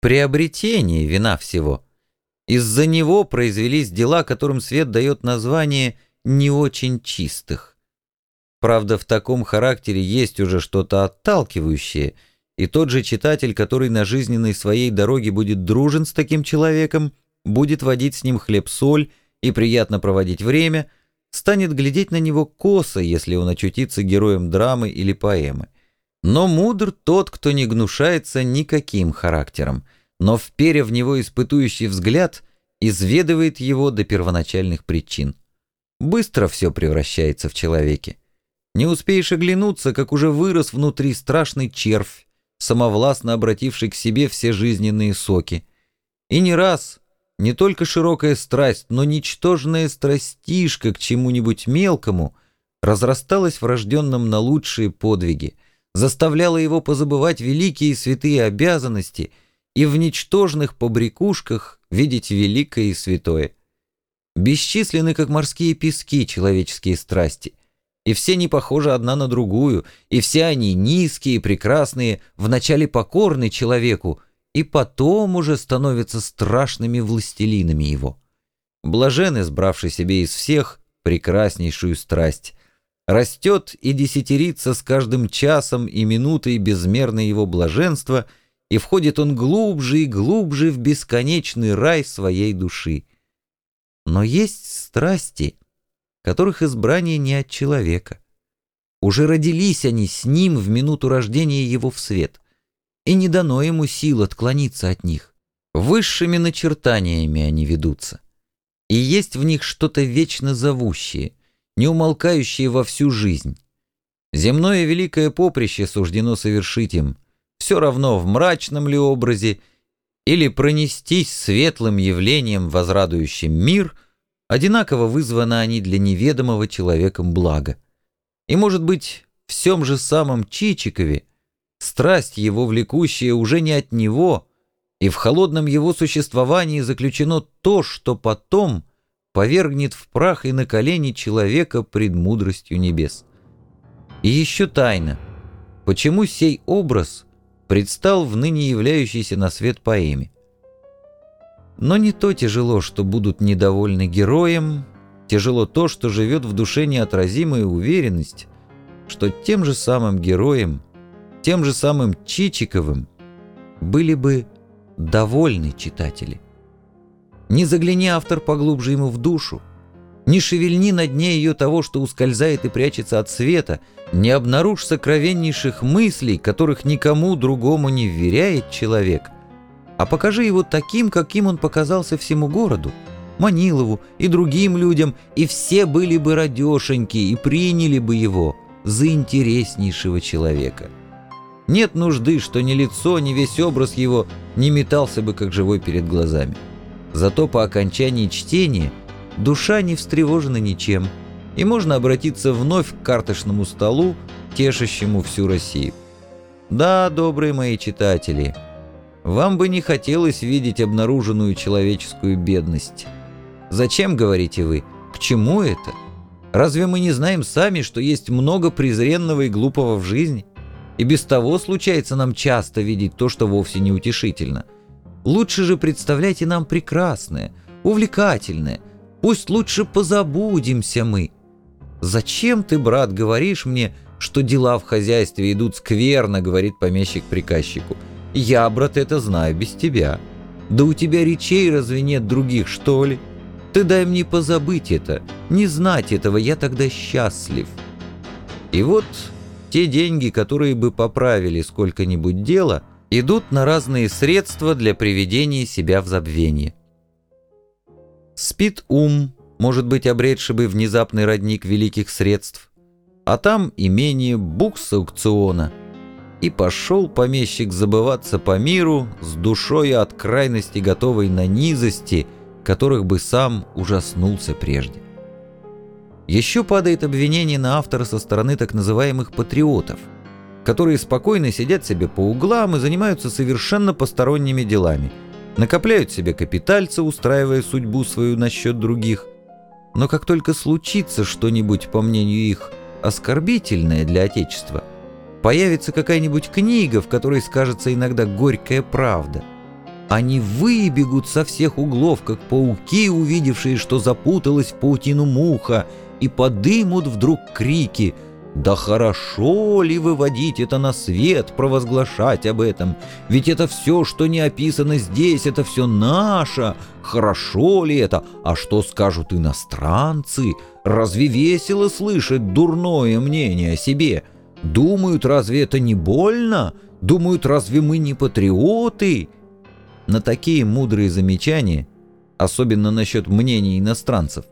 приобретение вина всего. Из-за него произвелись дела, которым свет дает название «не очень чистых». Правда, в таком характере есть уже что-то отталкивающее, и тот же читатель, который на жизненной своей дороге будет дружен с таким человеком, будет водить с ним хлеб-соль и приятно проводить время, станет глядеть на него косо, если он очутится героем драмы или поэмы. Но мудр тот, кто не гнушается никаким характером, но, вперев в него испытующий взгляд, изведывает его до первоначальных причин. Быстро все превращается в человеке. Не успеешь оглянуться, как уже вырос внутри страшный червь, самовластно обративший к себе все жизненные соки. И не раз, не только широкая страсть, но ничтожная страстишка к чему-нибудь мелкому разрасталась в рожденном на лучшие подвиги — заставляла его позабывать великие и святые обязанности и в ничтожных побрякушках видеть великое и святое. Бесчисленны, как морские пески, человеческие страсти, и все не похожи одна на другую, и все они низкие, прекрасные, вначале покорны человеку, и потом уже становятся страшными властелинами его. Блажен, избравший себе из всех прекраснейшую страсть, растет и десятерится с каждым часом и минутой безмерно его блаженство, и входит он глубже и глубже в бесконечный рай своей души. Но есть страсти, которых избрание не от человека. Уже родились они с ним в минуту рождения его в свет, и не дано ему сил отклониться от них. Высшими начертаниями они ведутся, и есть в них что-то вечно зовущее — не умолкающие во всю жизнь. Земное великое поприще суждено совершить им, все равно в мрачном ли образе, или пронестись светлым явлением, возрадующим мир, одинаково вызваны они для неведомого человеком блага. И, может быть, в всем же самом Чичикове страсть его влекущая уже не от него, и в холодном его существовании заключено то, что потом — повергнет в прах и на колени человека пред мудростью небес. И еще тайна, почему сей образ предстал в ныне являющейся на свет поэме. Но не то тяжело, что будут недовольны героем, тяжело то, что живет в душе неотразимая уверенность, что тем же самым героем, тем же самым Чичиковым были бы довольны читатели. Не загляни автор поглубже ему в душу, не шевельни на дне ее того, что ускользает и прячется от света, не обнаружь сокровеннейших мыслей, которых никому другому не вверяет человек, а покажи его таким, каким он показался всему городу, Манилову и другим людям, и все были бы радешеньки и приняли бы его за интереснейшего человека. Нет нужды, что ни лицо, ни весь образ его не метался бы, как живой перед глазами. Зато по окончании чтения душа не встревожена ничем, и можно обратиться вновь к карточному столу, тешащему всю Россию. Да, добрые мои читатели, вам бы не хотелось видеть обнаруженную человеческую бедность. Зачем, говорите вы, к чему это? Разве мы не знаем сами, что есть много презренного и глупого в жизни? И без того случается нам часто видеть то, что вовсе не утешительно – Лучше же представляйте нам прекрасное, увлекательное. Пусть лучше позабудемся мы. Зачем ты, брат, говоришь мне, что дела в хозяйстве идут скверно, говорит помещик приказчику. Я, брат, это знаю без тебя. Да у тебя речей разве нет других, что ли? Ты дай мне позабыть это, не знать этого, я тогда счастлив. И вот те деньги, которые бы поправили сколько-нибудь дело, идут на разные средства для приведения себя в забвение. Спит ум, может быть, обретший бы внезапный родник великих средств, а там имение букс аукциона. И пошел помещик забываться по миру с душой от крайности готовой на низости, которых бы сам ужаснулся прежде. Еще падает обвинение на автора со стороны так называемых патриотов – которые спокойно сидят себе по углам и занимаются совершенно посторонними делами, накопляют себе капитальцы, устраивая судьбу свою насчет других. Но как только случится что-нибудь, по мнению их, оскорбительное для Отечества, появится какая-нибудь книга, в которой скажется иногда горькая правда, они выбегут со всех углов, как пауки, увидевшие, что запуталась в паутину муха, и подымут вдруг крики «Да хорошо ли выводить это на свет, провозглашать об этом? Ведь это все, что не описано здесь, это все наше. Хорошо ли это? А что скажут иностранцы? Разве весело слышать дурное мнение о себе? Думают, разве это не больно? Думают, разве мы не патриоты?» На такие мудрые замечания, особенно насчет мнений иностранцев,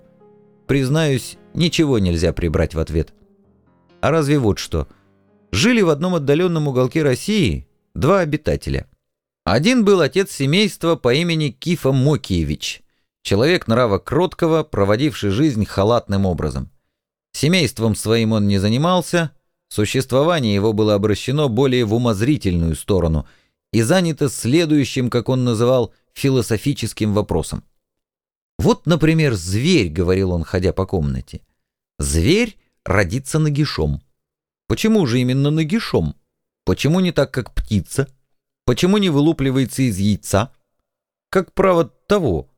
признаюсь, ничего нельзя прибрать в ответ. А разве вот что. Жили в одном отдаленном уголке России два обитателя. Один был отец семейства по имени Кифа Мокиевич, человек нрава кроткого, проводивший жизнь халатным образом. Семейством своим он не занимался, существование его было обращено более в умозрительную сторону – и занято следующим, как он называл, философическим вопросом. «Вот, например, зверь», — говорил он, ходя по комнате. «Зверь родится нагишом. Почему же именно нагишом? Почему не так, как птица? Почему не вылупливается из яйца? Как право того.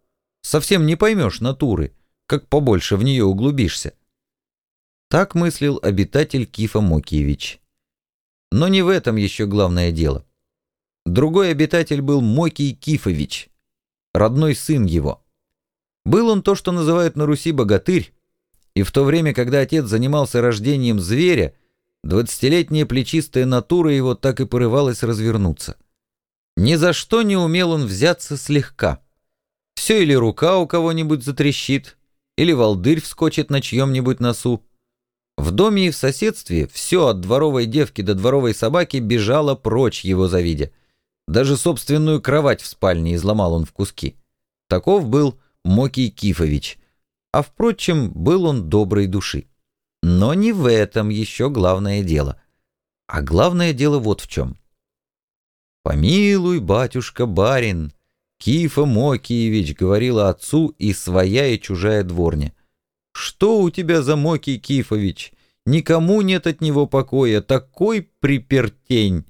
Совсем не поймешь натуры, как побольше в нее углубишься». Так мыслил обитатель Кифа Мокиевич. Но не в этом еще главное дело. Другой обитатель был Мокий Кифович, родной сын его. Был он то, что называют на Руси богатырь, и в то время, когда отец занимался рождением зверя, двадцатилетняя плечистая натура его так и порывалась развернуться. Ни за что не умел он взяться слегка. Все или рука у кого-нибудь затрещит, или волдырь вскочит на чьем-нибудь носу. В доме и в соседстве все от дворовой девки до дворовой собаки бежало прочь его завидя. Даже собственную кровать в спальне изломал он в куски. Таков был Мокий Кифович. А впрочем, был он доброй души. Но не в этом еще главное дело. А главное дело вот в чем. «Помилуй, батюшка барин!» Кифа Мокиевич говорила отцу и своя, и чужая дворня. «Что у тебя за Мокий Кифович? Никому нет от него покоя, такой припертень!»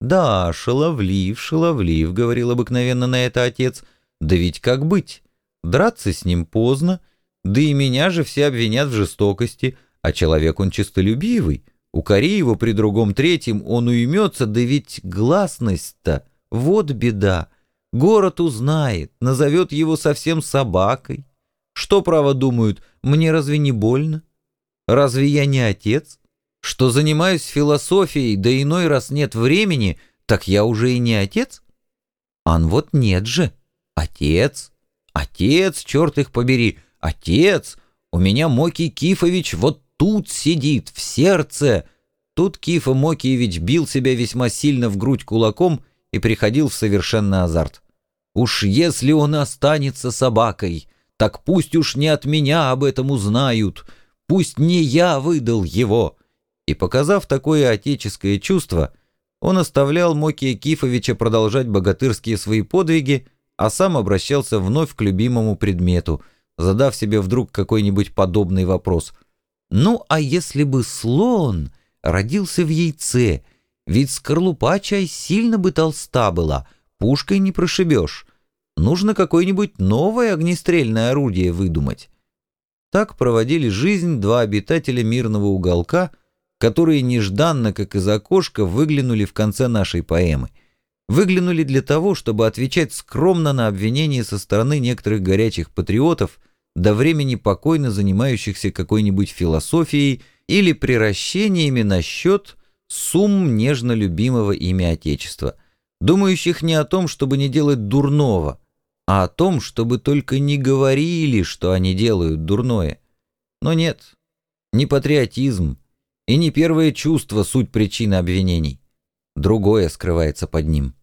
«Да, шаловлив, шаловлив», — говорил обыкновенно на это отец. «Да ведь как быть? Драться с ним поздно, да и меня же все обвинят в жестокости, а человек он честолюбивый. Укори его при другом третьем, он уймется, да ведь гласность-то, вот беда. Город узнает, назовет его совсем собакой. Что, право, думают, мне разве не больно? Разве я не отец?» что занимаюсь философией, да иной раз нет времени, так я уже и не отец? Ан вот нет же. Отец. Отец, черт их побери. Отец. У меня Мокий Кифович вот тут сидит, в сердце. Тут Кифа Мокиевич бил себя весьма сильно в грудь кулаком и приходил в совершенный азарт. Уж если он останется собакой, так пусть уж не от меня об этом узнают, пусть не я выдал его. И показав такое отеческое чувство, он оставлял Мокия Кифовича продолжать богатырские свои подвиги, а сам обращался вновь к любимому предмету, задав себе вдруг какой-нибудь подобный вопрос. «Ну, а если бы слон родился в яйце? Ведь скорлупа чай сильно бы толста была, пушкой не прошибешь. Нужно какое-нибудь новое огнестрельное орудие выдумать». Так проводили жизнь два обитателя мирного уголка — которые нежданно, как из окошка, выглянули в конце нашей поэмы. Выглянули для того, чтобы отвечать скромно на обвинения со стороны некоторых горячих патриотов, до времени покойно занимающихся какой-нибудь философией или приращениями насчет сумм нежно любимого ими Отечества, думающих не о том, чтобы не делать дурного, а о том, чтобы только не говорили, что они делают дурное. Но нет, не патриотизм, и не первое чувство суть причины обвинений. Другое скрывается под ним.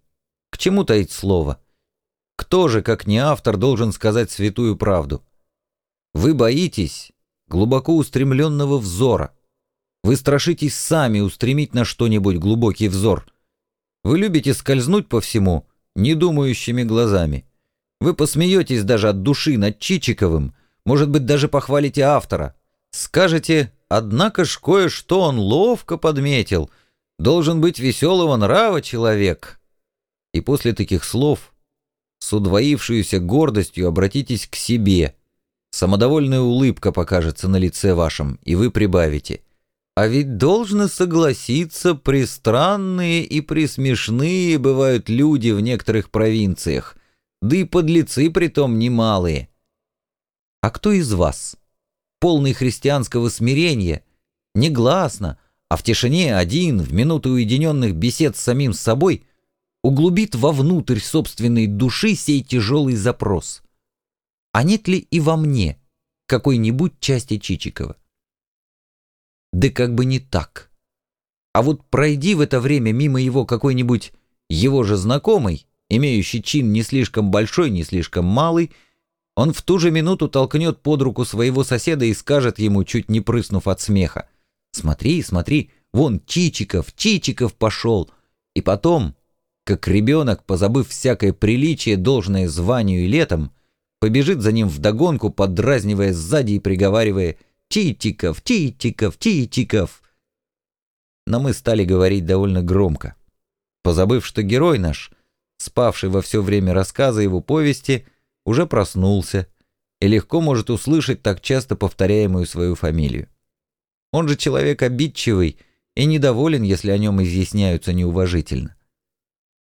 К чему таить слово? Кто же, как не автор, должен сказать святую правду? Вы боитесь глубоко устремленного взора. Вы страшитесь сами устремить на что-нибудь глубокий взор. Вы любите скользнуть по всему недумающими глазами. Вы посмеетесь даже от души над Чичиковым, может быть, даже похвалите автора. Скажете Однако ж кое-что он ловко подметил. Должен быть веселого нрава человек. И после таких слов с удвоившуюся гордостью обратитесь к себе. Самодовольная улыбка покажется на лице вашем, и вы прибавите. А ведь должны согласиться, пристранные и присмешные бывают люди в некоторых провинциях, да и подлецы притом немалые. А кто из вас, полный христианского смирения, негласно, а в тишине один, в минуты уединенных бесед с самим собой, углубит вовнутрь собственной души сей тяжелый запрос. А нет ли и во мне какой-нибудь части Чичикова? Да как бы не так. А вот пройди в это время мимо его какой-нибудь его же знакомый, имеющий чин не слишком большой, не слишком малый, он в ту же минуту толкнет под руку своего соседа и скажет ему, чуть не прыснув от смеха, Смотри, смотри, вон Чичиков, Чичиков пошел. И потом, как ребенок, позабыв всякое приличие, должное званию и летом, побежит за ним вдогонку, подразнивая сзади и приговаривая «Чичиков, Чичиков, Чичиков». Но мы стали говорить довольно громко, позабыв, что герой наш, спавший во все время рассказа его повести, уже проснулся и легко может услышать так часто повторяемую свою фамилию. Он же человек обидчивый и недоволен, если о нем изъясняются неуважительно.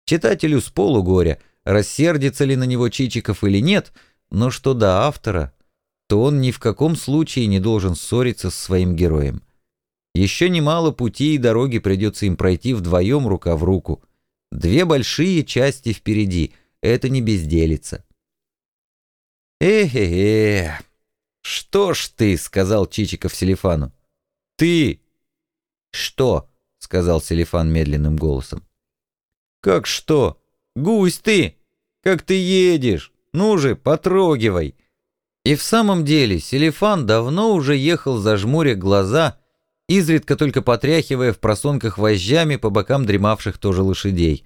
Читателю с полугоря, рассердится ли на него Чичиков или нет, но что до автора, то он ни в каком случае не должен ссориться с своим героем. Еще немало пути и дороги придется им пройти вдвоем рука в руку. Две большие части впереди, это не безделица. «Эхе-хе, что ж ты», — сказал Чичиков Селифану. «Ты!» «Что?» — сказал Селифан медленным голосом. «Как что? Гусь ты! Как ты едешь? Ну же, потрогивай!» И в самом деле Селифан давно уже ехал зажмуря глаза, изредка только потряхивая в просонках вожжами по бокам дремавших тоже лошадей.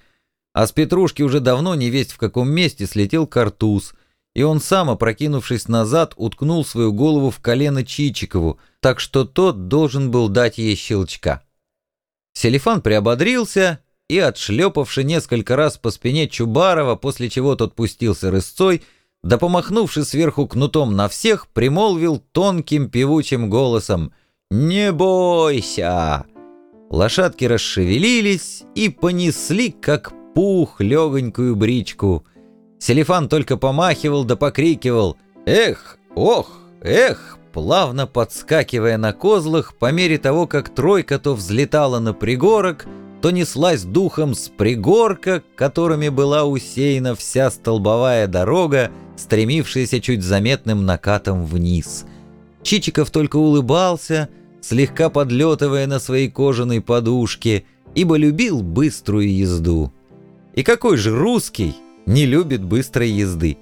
А с Петрушки уже давно не весть в каком месте слетел картуз — и он сам, опрокинувшись назад, уткнул свою голову в колено Чичикову, так что тот должен был дать ей щелчка. Селифан приободрился и, отшлепавши несколько раз по спине Чубарова, после чего тот пустился рысцой, да помахнувши сверху кнутом на всех, примолвил тонким певучим голосом «Не бойся!». Лошадки расшевелились и понесли, как пух, легонькую бричку — Селифан только помахивал да покрикивал «Эх! Ох! Эх!» Плавно подскакивая на козлах по мере того, как тройка то взлетала на пригорок, то неслась духом с пригорка, которыми была усеяна вся столбовая дорога, стремившаяся чуть заметным накатом вниз. Чичиков только улыбался, слегка подлетывая на своей кожаной подушке, ибо любил быструю езду. И какой же русский, не любит быстрой езды.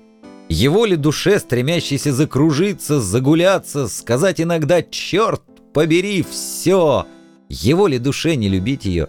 Его ли душе, стремящейся закружиться, загуляться, сказать иногда «черт, побери все», его ли душе не любить ее?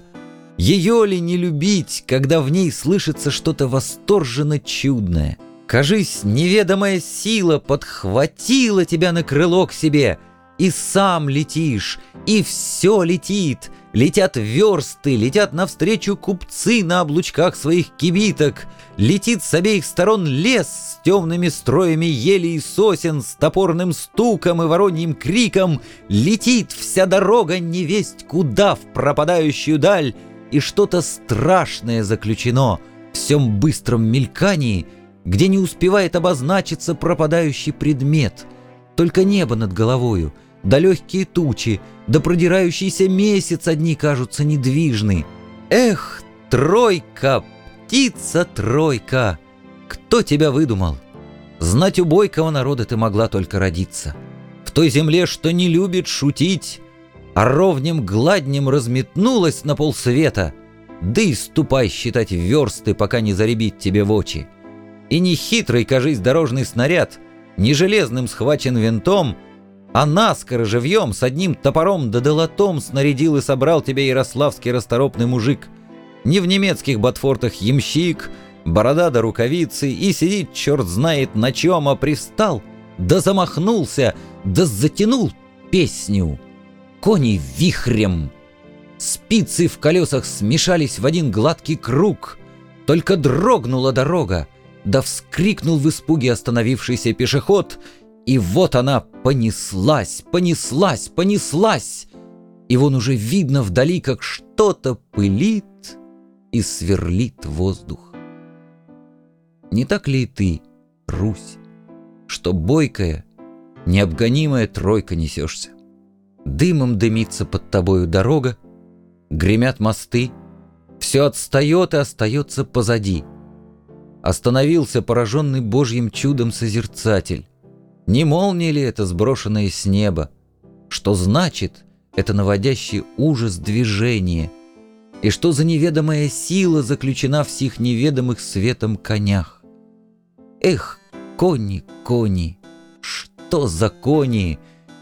Ее ли не любить, когда в ней слышится что-то восторженно чудное? Кажись, неведомая сила подхватила тебя на крыло к себе, и сам летишь, и все летит — Летят версты, летят навстречу купцы на облучках своих кибиток, Летит с обеих сторон лес с темными строями ели и сосен, С топорным стуком и вороньим криком, Летит вся дорога невесть куда в пропадающую даль, И что-то страшное заключено в всем быстром мелькании, Где не успевает обозначиться пропадающий предмет, Только небо над головою — да легкие тучи, да продирающийся месяц одни кажутся недвижны. Эх, тройка, птица-тройка, кто тебя выдумал? Знать у бойкого народа ты могла только родиться. В той земле, что не любит шутить, а ровнем гладнем разметнулась на полсвета, да и ступай считать версты, пока не заребит тебе в очи. И не хитрый, кажись, дорожный снаряд, не железным схвачен винтом — а наскоро живьем с одним топором да долотом снарядил и собрал тебя ярославский расторопный мужик. Не в немецких ботфортах ямщик, борода да рукавицы, и сидит черт знает на чем, а пристал, да замахнулся, да затянул песню. Кони вихрем. Спицы в колесах смешались в один гладкий круг. Только дрогнула дорога, да вскрикнул в испуге остановившийся пешеход, и вот она понеслась, понеслась, понеслась, и вон уже видно вдали, как что-то пылит и сверлит воздух. Не так ли и ты, Русь, что бойкая, необгонимая тройка несешься? Дымом дымится под тобою дорога, гремят мосты, все отстает и остается позади. Остановился пораженный Божьим чудом созерцатель. Не молния ли это, сброшенная с неба? Что значит это наводящий ужас движение? И что за неведомая сила заключена в сих неведомых светом конях? Эх, кони, кони, что за кони?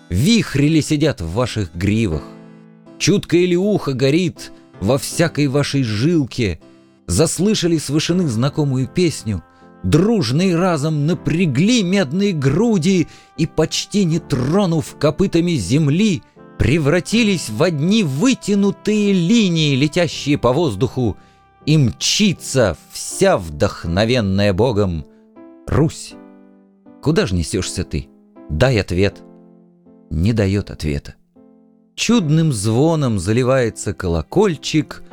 Вихри ли сидят в ваших гривах? Чуткое ли ухо горит во всякой вашей жилке? Заслышали с вышины знакомую песню? Дружный разом напрягли медные груди И, почти не тронув копытами земли, Превратились в одни вытянутые линии, летящие по воздуху, И мчится вся вдохновенная Богом Русь. Куда же несешься ты? Дай ответ. Не дает ответа. Чудным звоном заливается колокольчик,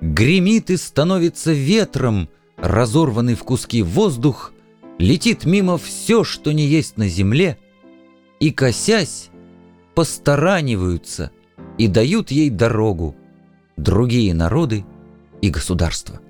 Гремит и становится ветром, Разорванный в куски воздух, Летит мимо все, что не есть на земле, И, косясь, постараниваются И дают ей дорогу другие народы и государства.